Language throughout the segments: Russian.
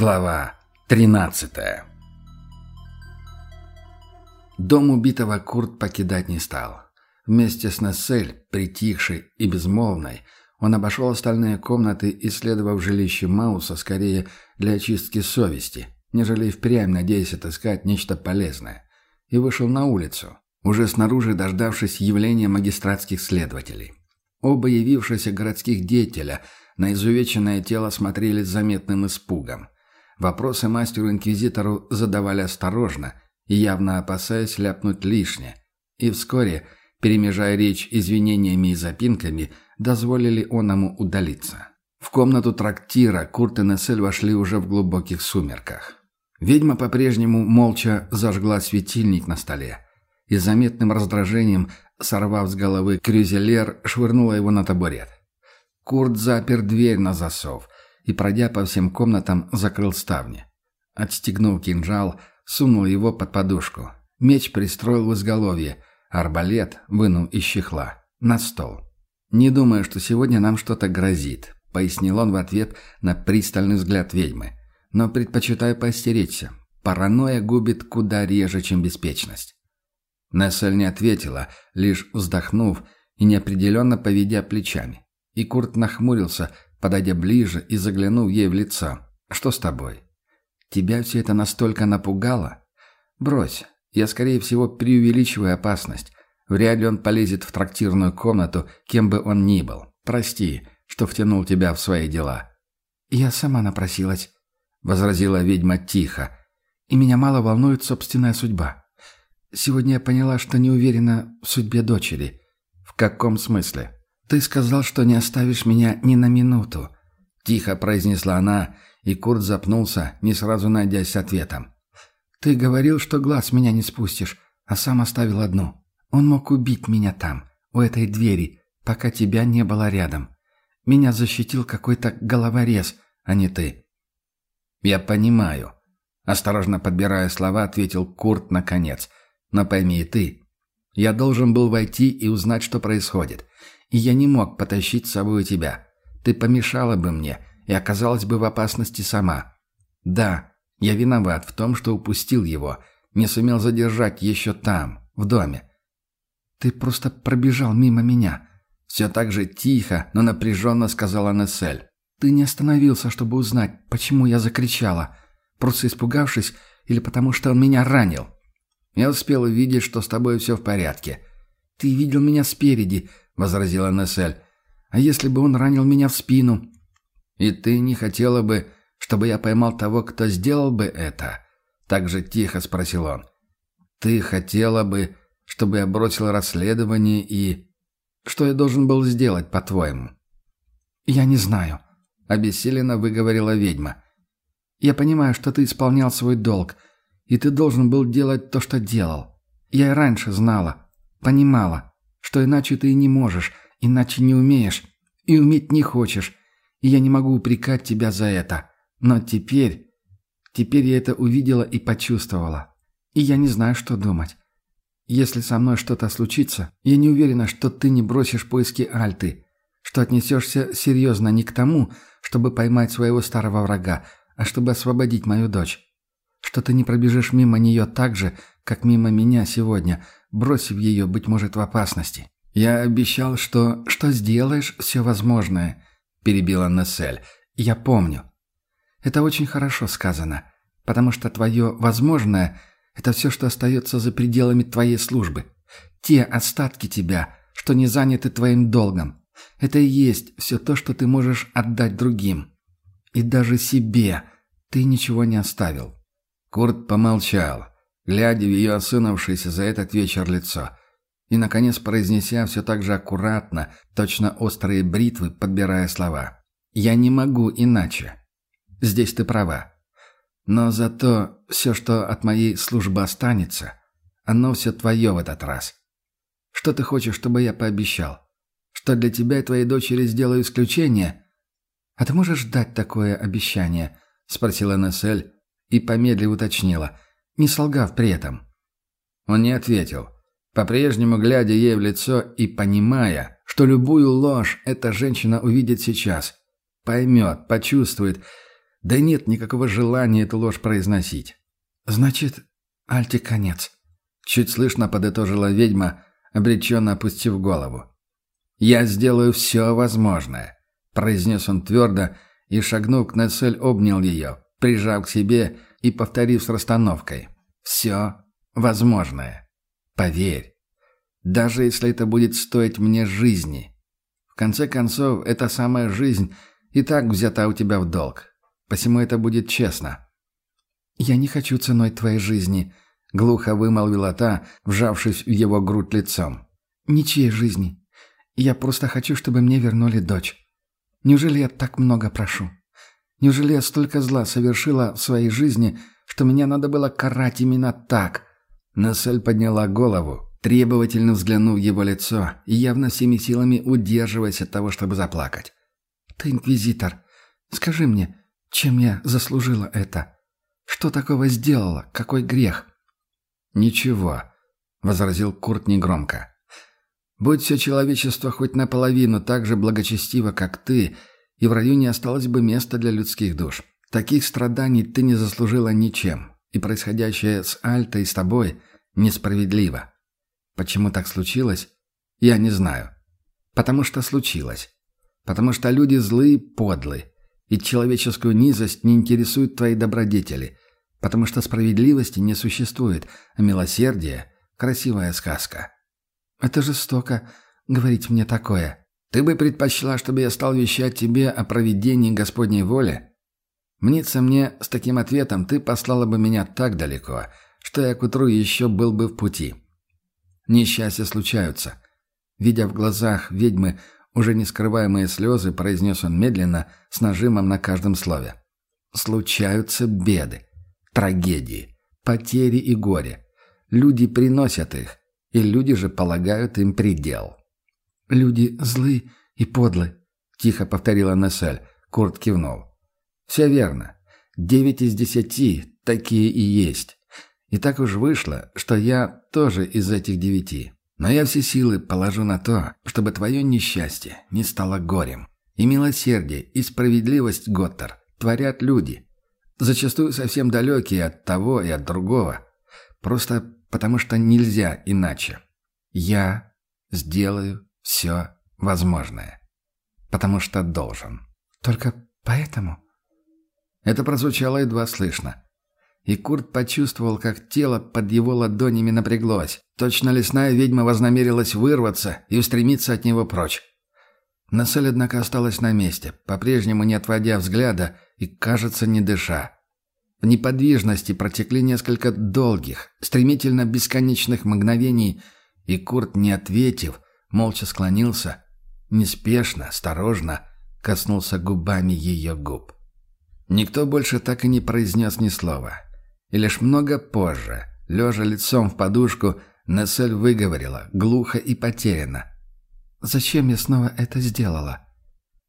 Глава 13 Дом убитого Курт покидать не стал. Вместе с Нессель, притихшей и безмолвной, он обошел остальные комнаты, исследовав жилище Мауса скорее для очистки совести, нежели впрямь надеясь отыскать нечто полезное, и вышел на улицу, уже снаружи дождавшись явления магистратских следователей. Оба явившихся городских деятеля на изувеченное тело смотрели с заметным испугом. Вопросы мастеру-инквизитору задавали осторожно явно опасаясь ляпнуть лишнее. И вскоре, перемежая речь извинениями и запинками, дозволили оному удалиться. В комнату трактира Курт и Нессель вошли уже в глубоких сумерках. Ведьма по-прежнему молча зажгла светильник на столе и заметным раздражением Сорвав с головы крюзелер, швырнула его на табурет. Курт запер дверь на засов и, пройдя по всем комнатам, закрыл ставни. Отстегнув кинжал, сунул его под подушку. Меч пристроил в изголовье, арбалет вынул из чехла. На стол. «Не думаю, что сегодня нам что-то грозит», — пояснил он в ответ на пристальный взгляд ведьмы. «Но предпочитаю поостеречься. Паранойя губит куда реже, чем беспечность». Нессель не ответила, лишь вздохнув и неопределенно поведя плечами. И Курт нахмурился, подойдя ближе и заглянув ей в лицо. «Что с тобой? Тебя все это настолько напугало? Брось, я, скорее всего, преувеличиваю опасность. Вряд ли он полезет в трактирную комнату, кем бы он ни был. Прости, что втянул тебя в свои дела». «Я сама напросилась», — возразила ведьма тихо. «И меня мало волнует собственная судьба. Сегодня я поняла, что не уверена в судьбе дочери. В каком смысле? Ты сказал, что не оставишь меня ни на минуту. Тихо произнесла она, и Курт запнулся, не сразу найдясь ответом. Ты говорил, что глаз меня не спустишь, а сам оставил одну. Он мог убить меня там, у этой двери, пока тебя не было рядом. Меня защитил какой-то головорез, а не ты. Я понимаю. Осторожно подбирая слова, ответил Курт наконец – но пойми и ты, я должен был войти и узнать, что происходит. И я не мог потащить с собой тебя. Ты помешала бы мне и оказалась бы в опасности сама. Да, я виноват в том, что упустил его, не сумел задержать еще там, в доме. Ты просто пробежал мимо меня. Все так же тихо, но напряженно сказала Нессель. Ты не остановился, чтобы узнать, почему я закричала. Просто испугавшись или потому что он меня ранил. Я успел увидеть, что с тобой все в порядке. Ты видел меня спереди, возразила Нессель. А если бы он ранил меня в спину? И ты не хотела бы, чтобы я поймал того, кто сделал бы это? Так же тихо спросил он. Ты хотела бы, чтобы я бросил расследование и... Что я должен был сделать, по-твоему? Я не знаю, обессиленно выговорила ведьма. Я понимаю, что ты исполнял свой долг — и ты должен был делать то, что делал. Я и раньше знала, понимала, что иначе ты и не можешь, иначе не умеешь, и уметь не хочешь, и я не могу упрекать тебя за это. Но теперь... Теперь я это увидела и почувствовала. И я не знаю, что думать. Если со мной что-то случится, я не уверена, что ты не бросишь поиски Альты, что отнесешься серьезно не к тому, чтобы поймать своего старого врага, а чтобы освободить мою дочь что ты не пробежишь мимо нее так же, как мимо меня сегодня, бросив ее, быть может, в опасности. Я обещал, что... что сделаешь все возможное, перебила Нессель. Я помню. Это очень хорошо сказано, потому что твое «возможное» — это все, что остается за пределами твоей службы. Те остатки тебя, что не заняты твоим долгом. Это и есть все то, что ты можешь отдать другим. И даже себе ты ничего не оставил. Курт помолчал, глядя в ее осунувшееся за этот вечер лицо, и, наконец, произнеся все так же аккуратно, точно острые бритвы, подбирая слова. «Я не могу иначе. Здесь ты права. Но зато все, что от моей службы останется, оно все твое в этот раз. Что ты хочешь, чтобы я пообещал? Что для тебя и твоей дочери сделаю исключение? А ты можешь дать такое обещание?» — спросила Нессель, и помедлив уточнила, не солгав при этом. Он не ответил, по-прежнему глядя ей в лицо и понимая, что любую ложь эта женщина увидит сейчас. Поймет, почувствует, Да нет никакого желания эту ложь произносить. «Значит, Альте конец», — чуть слышно подытожила ведьма, обреченно опустив голову. «Я сделаю все возможное», — произнес он твердо и, шагнув к Нессель, обнял ее, прижав к себе и повторив с расстановкой. «Все возможное. Поверь. Даже если это будет стоить мне жизни. В конце концов, эта самая жизнь и так взята у тебя в долг. Посему это будет честно». «Я не хочу ценой твоей жизни», — глухо вымолвила та, вжавшись в его грудь лицом. «Ничьей жизни. Я просто хочу, чтобы мне вернули дочь. Неужели я так много прошу? Неужели я столько зла совершила в своей жизни, что меня надо было карать именно так?» Насель подняла голову, требовательно взглянув в его лицо и явно всеми силами удерживаясь от того, чтобы заплакать. «Ты инквизитор. Скажи мне, чем я заслужила это? Что такого сделала? Какой грех?» «Ничего», — возразил Курт негромко. «Будь все человечество хоть наполовину так же благочестиво, как ты, и в районе осталось бы место для людских душ. Таких страданий ты не заслужила ничем, и происходящее с Альтой и с тобой несправедливо. Почему так случилось, я не знаю. Потому что случилось. Потому что люди злые, подлые, и человеческую низость не интересуют твои добродетели, потому что справедливости не существует, а милосердие — красивая сказка. Это жестоко говорить мне такое. Ты бы предпочла, чтобы я стал вещать тебе о проведении Господней воли? Мнится мне, с таким ответом ты послала бы меня так далеко, что я к утру еще был бы в пути. Несчастья случаются. Видя в глазах ведьмы уже не скрываемые слезы, произнес он медленно, с нажимом на каждом слове. Случаются беды, трагедии, потери и горе. Люди приносят их, и люди же полагают им предел. «Люди злы и подлы», — тихо повторила Нессель. Курт кивнул. «Все верно. Девять из десяти такие и есть. И так уж вышло, что я тоже из этих девяти. Но я все силы положу на то, чтобы твое несчастье не стало горем. И милосердие, и справедливость, Готтер, творят люди. Зачастую совсем далекие от того и от другого. Просто потому что нельзя иначе. Я сделаю все возможное. Потому что должен. Только поэтому? Это прозвучало едва слышно. И Курт почувствовал, как тело под его ладонями напряглось. Точно лесная ведьма вознамерилась вырваться и устремиться от него прочь. Насель, однако, осталась на месте, по-прежнему не отводя взгляда и, кажется, не дыша. В неподвижности протекли несколько долгих, стремительно бесконечных мгновений, и Курт, не ответив, молча склонился, неспешно, осторожно коснулся губами ее губ. Никто больше так и не произнес ни слова. И лишь много позже, лежа лицом в подушку, Нессель выговорила, глухо и потеряно. «Зачем я снова это сделала?»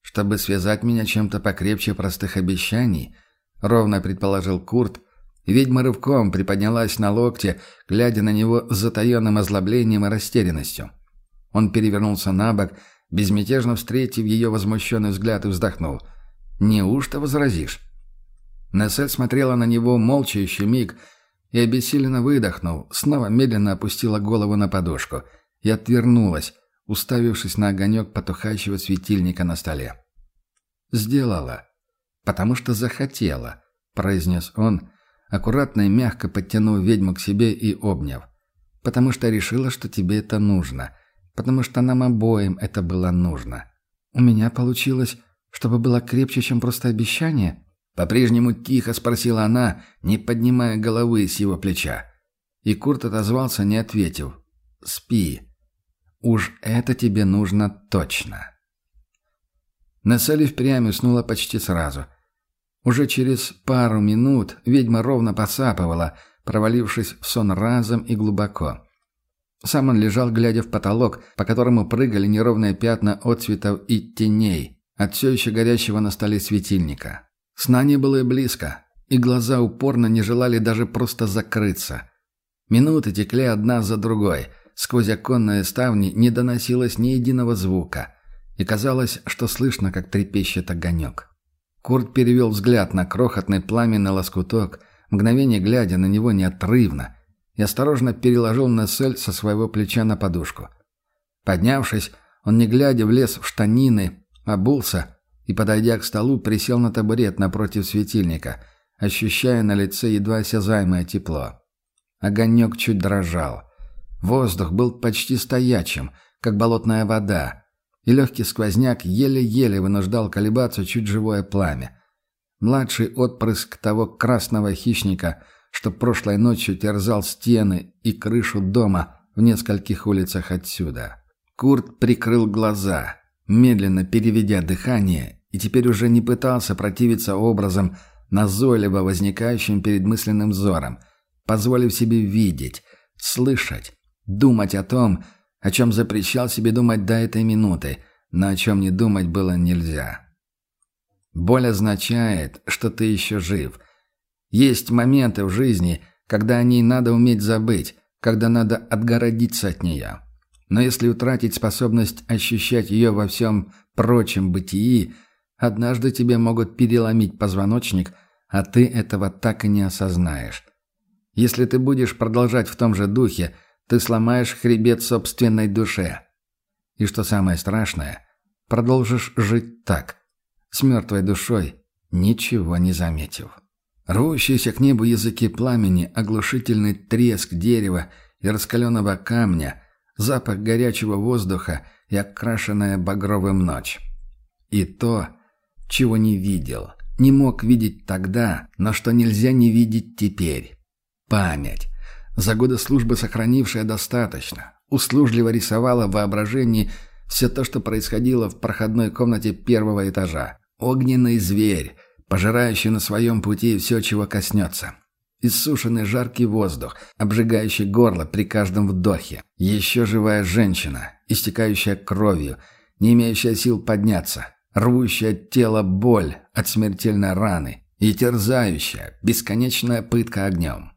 «Чтобы связать меня чем-то покрепче простых обещаний», — ровно предположил Курт. Ведьма рывком приподнялась на локте, глядя на него с затаенным озлоблением и растерянностью. Он перевернулся на бок, безмятежно встретив ее возмущенный взгляд и вздохнул. «Неужто возразишь?» Нессель смотрела на него молча еще миг и, обессиленно выдохнув, снова медленно опустила голову на подушку и отвернулась, уставившись на огонек потухающего светильника на столе. «Сделала, потому что захотела», — произнес он, аккуратно и мягко подтянув ведьму к себе и обняв. «Потому что решила, что тебе это нужно, потому что нам обоим это было нужно. У меня получилось, чтобы было крепче, чем просто обещание?» По-прежнему тихо спросила она, не поднимая головы с его плеча. И Курт отозвался, не ответив. «Спи. Уж это тебе нужно точно». Нессель впрямь уснула почти сразу. Уже через пару минут ведьма ровно посапывала, провалившись в сон разом и глубоко. Сам он лежал, глядя в потолок, по которому прыгали неровные пятна отцветов и теней от все еще горящего на столе светильника. Сна не было и близко, и глаза упорно не желали даже просто закрыться. Минуты текли одна за другой. Сквозь оконные ставни не доносилось ни единого звука. И казалось, что слышно, как трепещет огонек. Курт перевел взгляд на крохотный пламенный лоскуток, мгновение глядя на него неотрывно, и осторожно переложил Нессель со своего плеча на подушку. Поднявшись, он, не глядя, влез в штанины, обулся и, подойдя к столу, присел на табурет напротив светильника, ощущая на лице едва осязаемое тепло. Огонек чуть дрожал. Воздух был почти стоячим, как болотная вода, и легкий сквозняк еле-еле вынуждал колебаться чуть живое пламя. Младший отпрыск того красного хищника, что прошлой ночью терзал стены и крышу дома в нескольких улицах отсюда. Курт прикрыл глаза, медленно переведя дыхание, и теперь уже не пытался противиться образом, назойливо возникающим перед мысленным взором, позволив себе видеть, слышать, думать о том, о чем запрещал себе думать до этой минуты, но о чем не думать было нельзя. Боль означает, что ты еще жив. Есть моменты в жизни, когда о ней надо уметь забыть, когда надо отгородиться от нее. Но если утратить способность ощущать ее во всем прочем бытии, однажды тебе могут переломить позвоночник, а ты этого так и не осознаешь. Если ты будешь продолжать в том же духе, ты сломаешь хребет собственной душе. И что самое страшное, продолжишь жить так, с мертвой душой, ничего не заметив. Рвущиеся к небу языки пламени, оглушительный треск дерева и раскаленного камня – запах горячего воздуха и окрашенная багровым ночь. И то, чего не видел, не мог видеть тогда, но что нельзя не видеть теперь. Память. За годы службы сохранившая достаточно, услужливо рисовала в воображении все то, что происходило в проходной комнате первого этажа. Огненный зверь, пожирающий на своем пути все, чего коснется. Иссушенный жаркий воздух, обжигающий горло при каждом вдохе. Еще живая женщина, истекающая кровью, не имеющая сил подняться, рвущая тело боль от смертельной раны и терзающая, бесконечная пытка огнем.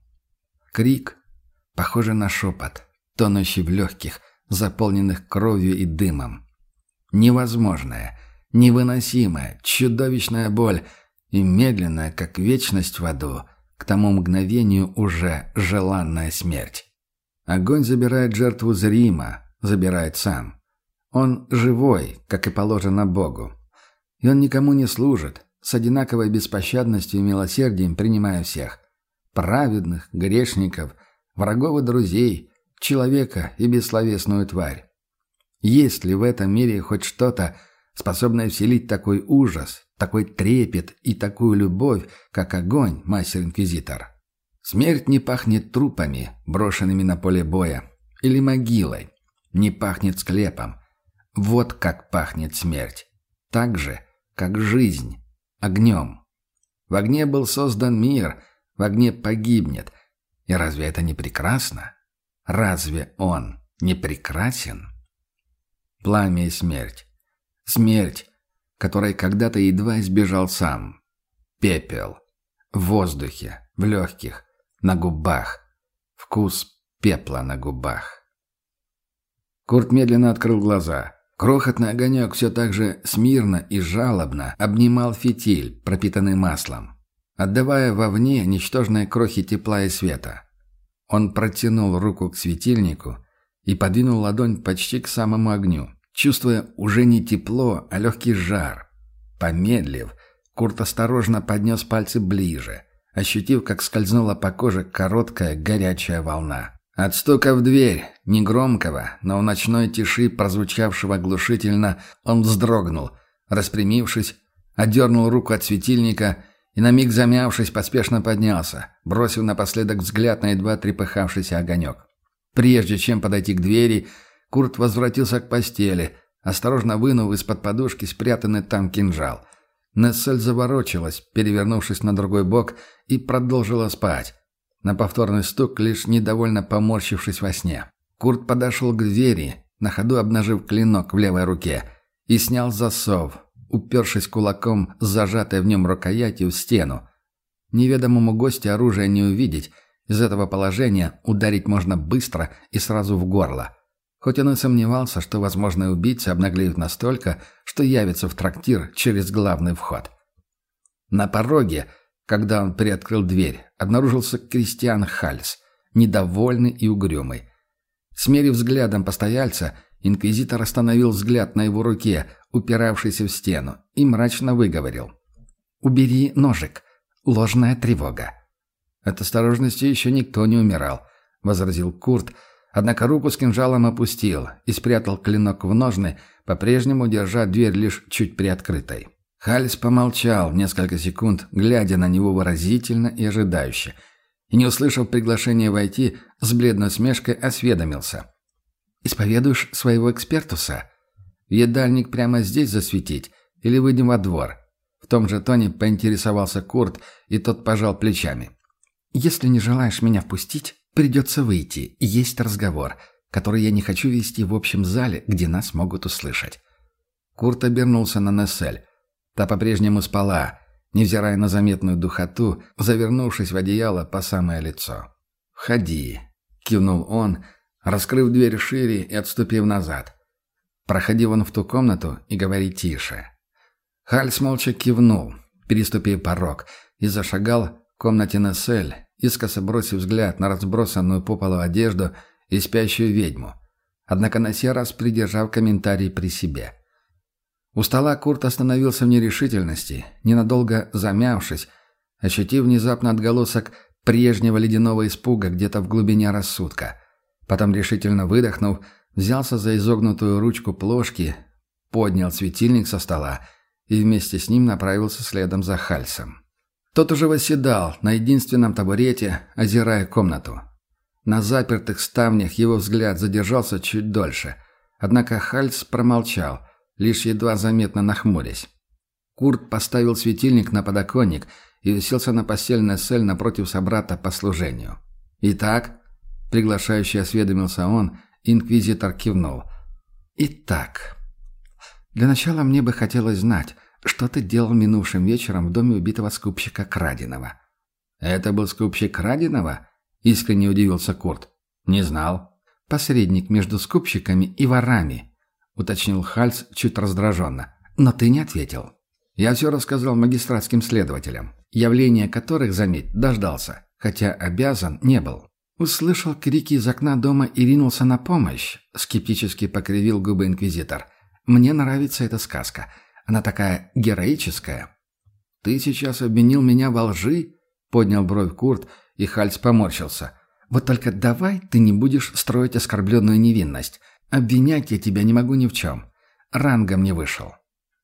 Крик, похожий на шепот, тонущий в легких, заполненных кровью и дымом. Невозможная, невыносимая, чудовищная боль и медленная, как вечность в аду – к тому мгновению уже желанная смерть. Огонь забирает жертву зримо, забирает сам. Он живой, как и положено Богу. И он никому не служит, с одинаковой беспощадностью и милосердием принимая всех. Праведных, грешников, врагов и друзей, человека и бессловесную тварь. Есть ли в этом мире хоть что-то, способное вселить такой ужас, такой трепет и такую любовь, как огонь, мастер-инквизитор. Смерть не пахнет трупами, брошенными на поле боя, или могилой, не пахнет склепом. Вот как пахнет смерть. Так же, как жизнь, огнем. В огне был создан мир, в огне погибнет. И разве это не прекрасно? Разве он не прекрасен? Пламя и смерть. Смерть, которой когда-то едва избежал сам. Пепел. В воздухе, в легких, на губах. Вкус пепла на губах. Курт медленно открыл глаза. Крохотный огонек все так же смирно и жалобно обнимал фитиль, пропитанный маслом, отдавая вовне ничтожные крохи тепла и света. Он протянул руку к светильнику и подвинул ладонь почти к самому огню. Чувствуя уже не тепло, а легкий жар. Помедлив, Курт осторожно поднес пальцы ближе, ощутив, как скользнула по коже короткая горячая волна. От стука в дверь, негромкого, но в ночной тиши прозвучавшего глушительно, он вздрогнул, распрямившись, отдернул руку от светильника и, на миг замявшись, поспешно поднялся, бросив напоследок взгляд на едва трепыхавшийся огонек. Прежде чем подойти к двери, Курт возвратился к постели, осторожно вынув из-под подушки спрятанный там кинжал. Нессель заворочилась, перевернувшись на другой бок, и продолжила спать. На повторный стук, лишь недовольно поморщившись во сне. Курт подошел к двери, на ходу обнажив клинок в левой руке, и снял засов, упершись кулаком с зажатой в нем рукоятью в стену. Неведомому гостю оружие не увидеть, из этого положения ударить можно быстро и сразу в горло. Хоть он и сомневался, что возможные убийцы обнаглеют настолько, что явятся в трактир через главный вход. На пороге, когда он приоткрыл дверь, обнаружился Кристиан Хальс, недовольный и угрюмый. Смерив взглядом постояльца, инквизитор остановил взгляд на его руке, упиравшийся в стену, и мрачно выговорил. «Убери ножик. Ложная тревога». От осторожности еще никто не умирал, — возразил Курт, однако руку с кинжалом опустил и спрятал клинок в ножны, по-прежнему держа дверь лишь чуть приоткрытой. Хальс помолчал несколько секунд, глядя на него выразительно и ожидающе, и, не услышав приглашения войти, с бледной смешкой осведомился. «Исповедуешь своего экспертуса? Едальник прямо здесь засветить или выйдем во двор?» В том же тоне поинтересовался Курт, и тот пожал плечами. «Если не желаешь меня впустить, придется выйти. Есть разговор, который я не хочу вести в общем зале, где нас могут услышать». Курт обернулся на Нессель. Та по-прежнему спала, невзирая на заметную духоту, завернувшись в одеяло по самое лицо. «Входи», — кивнул он, раскрыв дверь шире и отступив назад. «Проходи вон в ту комнату и говори тише». Хальс молча кивнул, переступив порог, и зашагал в комнате Нессель, искоса бросив взгляд на разбросанную по полу одежду и спящую ведьму, однако на сей раз придержав комментарий при себе. У стола Курт остановился в нерешительности, ненадолго замявшись, ощутив внезапно отголосок прежнего ледяного испуга где-то в глубине рассудка. Потом, решительно выдохнув, взялся за изогнутую ручку плошки, поднял светильник со стола и вместе с ним направился следом за Хальсом. Тот уже восседал на единственном табурете, озирая комнату. На запертых ставнях его взгляд задержался чуть дольше. Однако Хальс промолчал, лишь едва заметно нахмурясь. Курт поставил светильник на подоконник и уселся на постельный сель напротив собрата по служению. «Итак?» — приглашающий осведомился он, инквизитор кивнул. «Итак, для начала мне бы хотелось знать, что ты делал минувшим вечером в доме убитого скупщика Крадинова?» «Это был скупщик Крадинова?» — искренне удивился Курт. «Не знал». «Посредник между скупщиками и ворами», — уточнил Хальц чуть раздраженно. «Но ты не ответил». «Я все рассказал магистратским следователям, явление которых, заметь, дождался, хотя обязан не был». Услышал крики из окна дома и ринулся на помощь, скептически покривил губы инквизитор. «Мне нравится эта сказка. Она такая героическая. «Ты сейчас обвинил меня во лжи?» — поднял бровь Курт, и Хальц поморщился. «Вот только давай ты не будешь строить оскорбленную невинность. Обвинять я тебя не могу ни в чем. Рангом не вышел.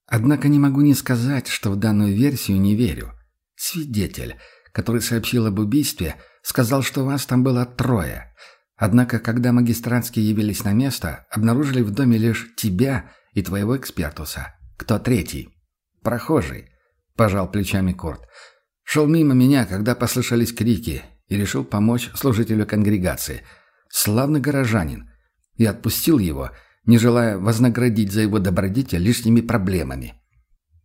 Однако не могу не сказать, что в данную версию не верю. Свидетель, который сообщил об убийстве, сказал, что вас там было трое. Однако, когда магистратские явились на место, обнаружили в доме лишь тебя и твоего экспертуса. «Кто третий?» «Прохожий», — пожал плечами Корт. «Шел мимо меня, когда послышались крики, и решил помочь служителю конгрегации. Славный горожанин. И отпустил его, не желая вознаградить за его добродетель лишними проблемами.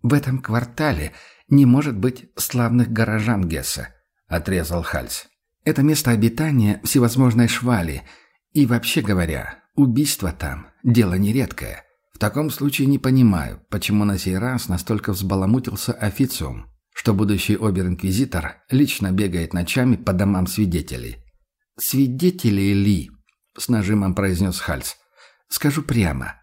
«В этом квартале не может быть славных горожан Гесса», — отрезал Хальс. «Это место обитания всевозможной швали, и, вообще говоря, убийство там — дело нередкое. В таком случае не понимаю, почему на сей раз настолько взбаламутился официум, что будущий обер-инквизитор лично бегает ночами по домам свидетелей. «Свидетели ли?» — с нажимом произнес Хальц. «Скажу прямо.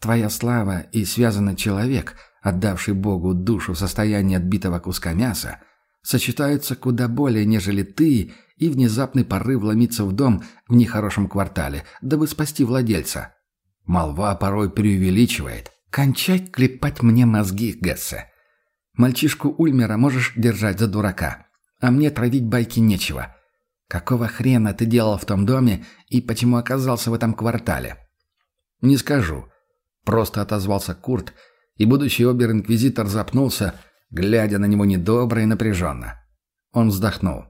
Твоя слава и связанный человек, отдавший Богу душу в состоянии отбитого куска мяса, сочетаются куда более, нежели ты и внезапный порыв вломиться в дом в нехорошем квартале, дабы спасти владельца. Молва порой преувеличивает. Кончай клепать мне мозги, Гессе. Мальчишку Ульмера можешь держать за дурака, а мне травить байки нечего. Какого хрена ты делал в том доме и почему оказался в этом квартале? Не скажу. Просто отозвался Курт, и будущий обер-инквизитор запнулся, глядя на него недобро и напряженно. Он вздохнул.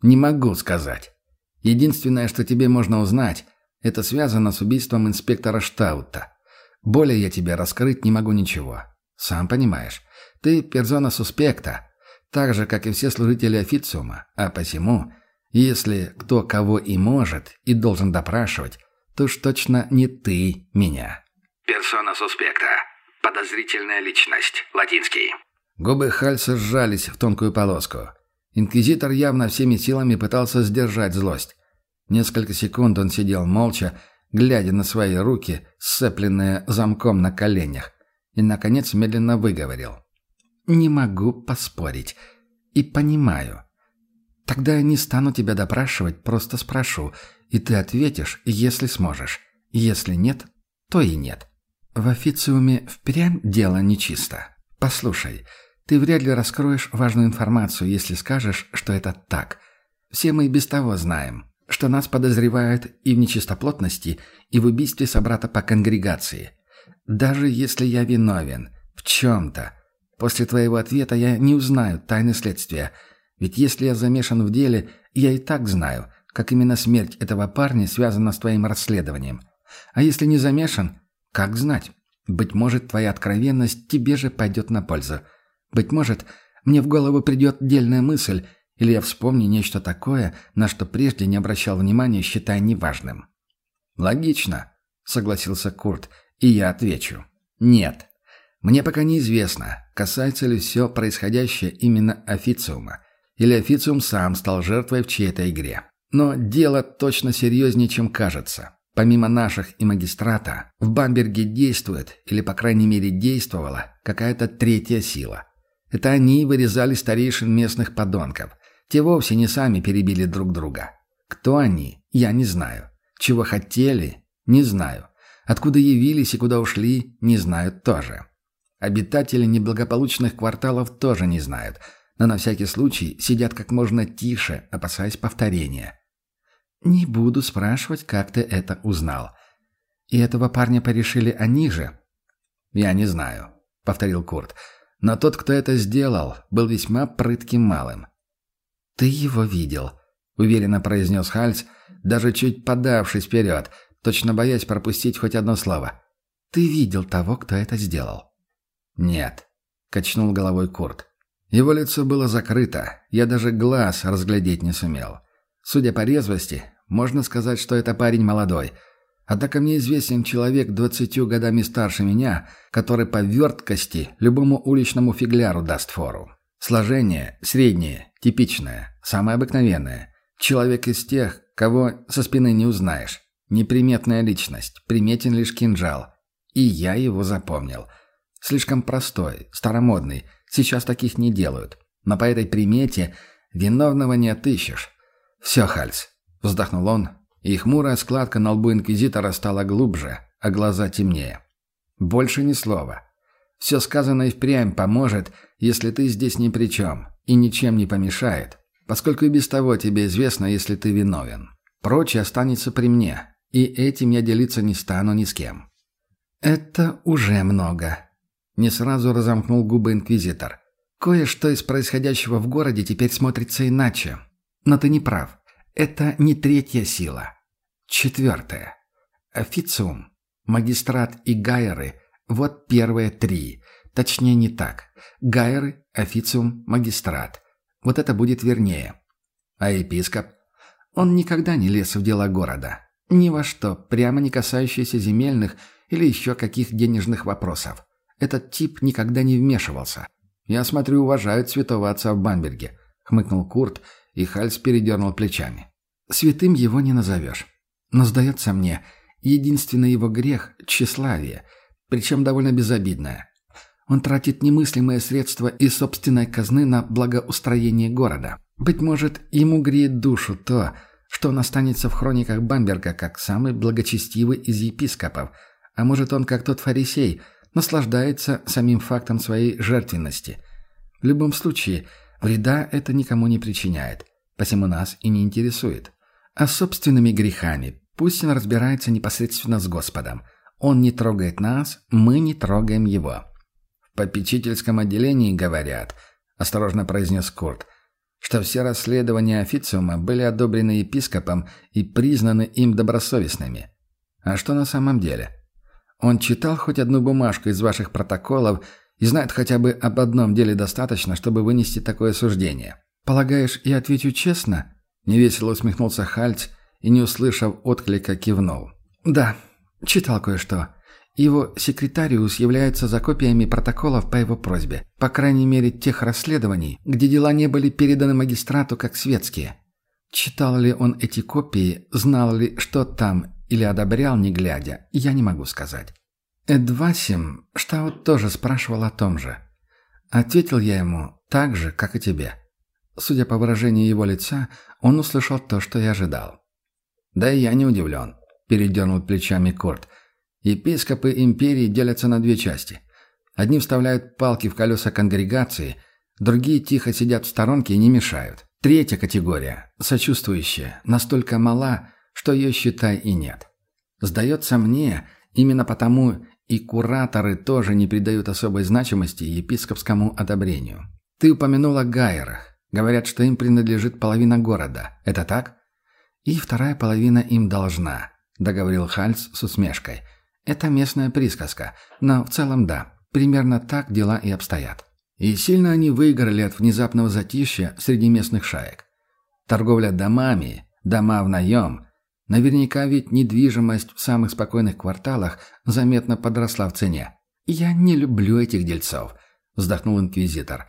«Не могу сказать. Единственное, что тебе можно узнать, это связано с убийством инспектора Штаута. Более я тебе раскрыть не могу ничего. Сам понимаешь, ты персона суспекта, так же, как и все служители официума, а посему, если кто кого и может, и должен допрашивать, то уж точно не ты меня. Персона суспекта. Подозрительная личность. Латинский. Губы Хальса сжались в тонкую полоску. Инквизитор явно всеми силами пытался сдержать злость. Несколько секунд он сидел молча, глядя на свои руки, сцепленные замком на коленях, и, наконец, медленно выговорил. «Не могу поспорить. И понимаю. Тогда я не стану тебя допрашивать, просто спрошу, и ты ответишь, если сможешь. Если нет, то и нет. В официуме впрямь дело нечисто. Послушай, ты вряд ли раскроешь важную информацию, если скажешь, что это так. Все мы и без того знаем, что нас подозревают и в нечистоплотности, и в убийстве собрата по конгрегации. Даже если я виновен в чем-то, после твоего ответа я не узнаю тайны следствия. Ведь если я замешан в деле, я и так знаю, как именно смерть этого парня связана с твоим расследованием. А если не замешан, как знать? Быть может, твоя откровенность тебе же пойдет на пользу. Быть может, мне в голову придет дельная мысль – или я вспомню нечто такое, на что прежде не обращал внимания, считая неважным. «Логично», — согласился Курт, и я отвечу. «Нет. Мне пока неизвестно, касается ли все происходящее именно официума, или официум сам стал жертвой в чьей-то игре. Но дело точно серьезнее, чем кажется. Помимо наших и магистрата, в Бамберге действует, или по крайней мере действовала, какая-то третья сила. Это они вырезали старейшин местных подонков. Те вовсе не сами перебили друг друга. Кто они, я не знаю. Чего хотели, не знаю. Откуда явились и куда ушли, не знают тоже. Обитатели неблагополучных кварталов тоже не знают, но на всякий случай сидят как можно тише, опасаясь повторения. «Не буду спрашивать, как ты это узнал. И этого парня порешили они же?» «Я не знаю», — повторил Курт. «Но тот, кто это сделал, был весьма прытким малым. «Ты его видел», — уверенно произнес Хальц, даже чуть подавшись вперед, точно боясь пропустить хоть одно слово. «Ты видел того, кто это сделал?» «Нет», — качнул головой Курт. Его лицо было закрыто, я даже глаз разглядеть не сумел. Судя по резвости, можно сказать, что это парень молодой. Однако мне известен человек двадцатью годами старше меня, который по верткости любому уличному фигляру даст фору. Сложение среднее, типичное, самое обыкновенное. Человек из тех, кого со спины не узнаешь. Неприметная личность, приметен лишь кинжал. И я его запомнил. Слишком простой, старомодный, сейчас таких не делают. Но по этой примете виновного не отыщешь. «Все, Хальц», — вздохнул он, и хмурая складка на лбу инквизитора стала глубже, а глаза темнее. «Больше ни слова. Все сказанное и впрямь поможет, если ты здесь ни при чем, и ничем не помешает, поскольку и без того тебе известно, если ты виновен. Прочее останется при мне, и этим я делиться не стану ни с кем». «Это уже много», — не сразу разомкнул губы инквизитор. «Кое-что из происходящего в городе теперь смотрится иначе. Но ты не прав. Это не третья сила. Четвертая. Официум, магистрат и гайеры вот первые три. Точнее, не так. Гайры, официум, магистрат. Вот это будет вернее. А епископ? Он никогда не лез в дела города. Ни во что, прямо не касающиеся земельных или еще каких денежных вопросов. Этот тип никогда не вмешивался. «Я смотрю, уважают святого отца в Бамберге», — хмыкнул Курт, и Хальс передернул плечами. «Святым его не назовешь. Но, сдается мне, единственный его грех — тщеславие — причем довольно безобидное. Он тратит немыслимые средства из собственной казны на благоустроение города. Быть может, ему греет душу то, что он останется в хрониках Бамберга как самый благочестивый из епископов, а может он, как тот фарисей, наслаждается самим фактом своей жертвенности. В любом случае, вреда это никому не причиняет, посему нас и не интересует. А собственными грехами пусть он разбирается непосредственно с Господом – он не трогает нас, мы не трогаем его. В попечительском отделении говорят, осторожно произнес Курт, что все расследования официума были одобрены епископом и признаны им добросовестными. А что на самом деле? Он читал хоть одну бумажку из ваших протоколов и знает хотя бы об одном деле достаточно, чтобы вынести такое суждение. «Полагаешь, я отвечу честно?» Невесело усмехнулся Хальц и, не услышав отклика, кивнул. «Да, Читал кое-что. Его секретариус является за копиями протоколов по его просьбе. По крайней мере, тех расследований, где дела не были переданы магистрату как светские. Читал ли он эти копии, знал ли, что там, или одобрял, не глядя, я не могу сказать. Эдвасим Штаут тоже спрашивал о том же. Ответил я ему так же, как и тебе. Судя по выражению его лица, он услышал то, что я ожидал. «Да и я не удивлен», — передернул плечами Корт. «Епископы империи делятся на две части. Одни вставляют палки в колеса конгрегации, другие тихо сидят в сторонке и не мешают. Третья категория, сочувствующая, настолько мала, что ее, считай, и нет. Сдается мне, именно потому и кураторы тоже не придают особой значимости епископскому одобрению. Ты упомянул о Гайерах. Говорят, что им принадлежит половина города. Это так? И вторая половина им должна, договорил Хальц с усмешкой. Это местная присказка, но в целом да, примерно так дела и обстоят. И сильно они выиграли от внезапного затишья среди местных шаек. Торговля домами, дома в наем. Наверняка ведь недвижимость в самых спокойных кварталах заметно подросла в цене. «Я не люблю этих дельцов», — вздохнул инквизитор.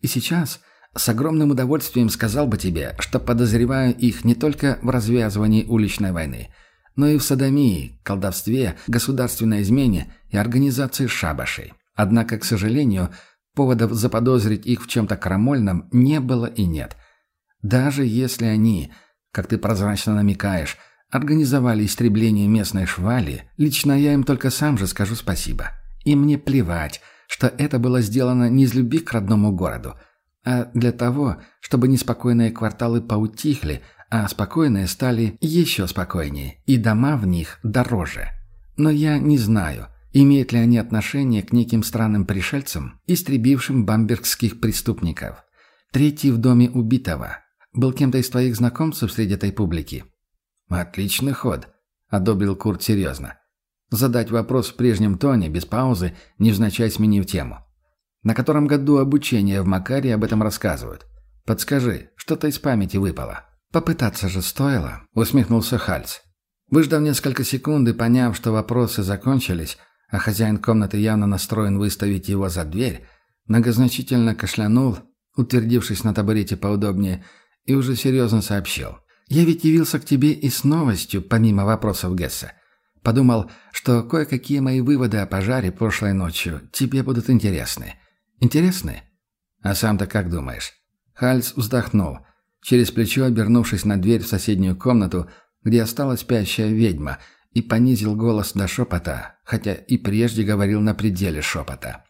«И сейчас с огромным удовольствием сказал бы тебе, что подозреваю их не только в развязывании уличной войны, но и в садомии, колдовстве, государственной измене и организации шабашей. Однако, к сожалению, поводов заподозрить их в чем-то крамольном не было и нет. Даже если они, как ты прозрачно намекаешь, организовали истребление местной швали, лично я им только сам же скажу спасибо. И мне плевать, что это было сделано не из любви к родному городу – а для того, чтобы неспокойные кварталы поутихли, а спокойные стали еще спокойнее, и дома в них дороже. Но я не знаю, имеют ли они отношение к неким странным пришельцам, истребившим бамбергских преступников. Третий в доме убитого. Был кем-то из твоих знакомцев среди этой публики? «Отличный ход», — одобрил Курт серьезно. Задать вопрос в прежнем тоне, без паузы, невзначай сменив тему. На котором году обучения в Макаре об этом рассказывают? Подскажи, что-то из памяти выпало». «Попытаться же стоило», — усмехнулся Хальц. Выждав несколько секунд и поняв, что вопросы закончились, а хозяин комнаты явно настроен выставить его за дверь, многозначительно кашлянул, утвердившись на табурете поудобнее, и уже серьезно сообщил. «Я ведь явился к тебе и с новостью, помимо вопросов Гесса. Подумал, что кое-какие мои выводы о пожаре прошлой ночью тебе будут интересны. Интересны? А сам-то как думаешь?» Хальц вздохнул, через плечо обернувшись на дверь в соседнюю комнату, где осталась спящая ведьма, и понизил голос до шепота, хотя и прежде говорил на пределе шепота.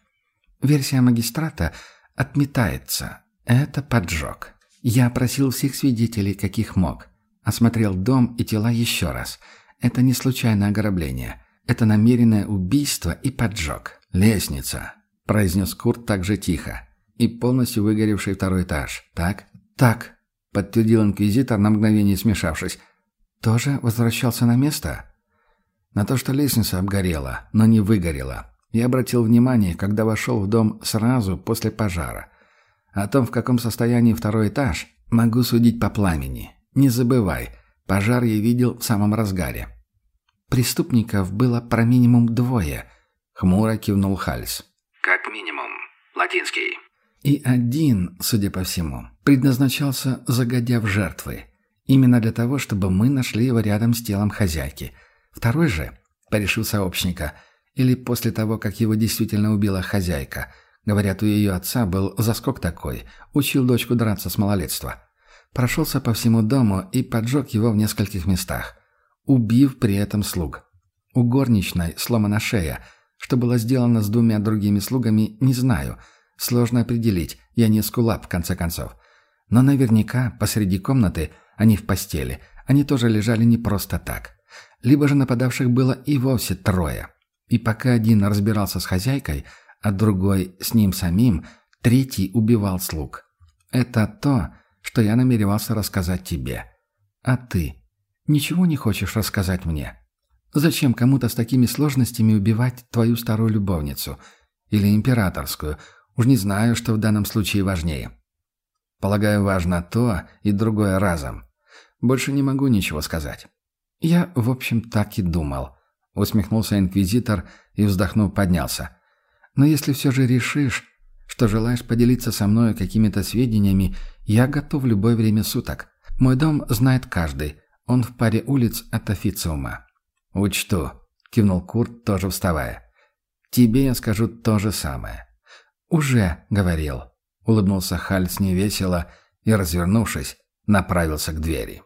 «Версия магистрата отметается. Это поджог. Я просил всех свидетелей, каких мог. Осмотрел дом и тела еще раз. Это не случайное ограбление. Это намеренное убийство и поджог. Лестница произнес Курт так же тихо. «И полностью выгоревший второй этаж, так?» «Так», — подтвердил инквизитор на мгновение смешавшись. «Тоже возвращался на место?» «На то, что лестница обгорела, но не выгорела. Я обратил внимание, когда вошел в дом сразу после пожара. О том, в каком состоянии второй этаж, могу судить по пламени. Не забывай, пожар я видел в самом разгаре». «Преступников было про минимум двое», — хмуро кивнул Хальс. Как минимум. Латинский. И один, судя по всему, предназначался загодя в жертвы. Именно для того, чтобы мы нашли его рядом с телом хозяйки. Второй же, порешил сообщника, или после того, как его действительно убила хозяйка. Говорят, у ее отца был заскок такой, учил дочку драться с малолетства. Прошелся по всему дому и поджег его в нескольких местах, убив при этом слуг. У горничной сломана шея – что было сделано с двумя другими слугами, не знаю. Сложно определить, я не скулап, в конце концов. Но наверняка посреди комнаты, а не в постели, они тоже лежали не просто так. Либо же нападавших было и вовсе трое. И пока один разбирался с хозяйкой, а другой с ним самим, третий убивал слуг. Это то, что я намеревался рассказать тебе. А ты ничего не хочешь рассказать мне?» Зачем кому-то с такими сложностями убивать твою старую любовницу? Или императорскую? Уж не знаю, что в данном случае важнее. Полагаю, важно то и другое разом. Больше не могу ничего сказать. Я, в общем, так и думал. — усмехнулся инквизитор и, вздохнув, поднялся. «Но если все же решишь, что желаешь поделиться со мной какими-то сведениями, я готов в любое время суток. Мой дом знает каждый. Он в паре улиц от официума». «Учту», — кивнул Курт, тоже вставая. «Тебе я скажу то же самое». «Уже говорил», — улыбнулся Хальц невесело и, развернувшись, направился к двери.